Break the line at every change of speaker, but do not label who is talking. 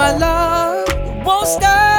my love won't stop.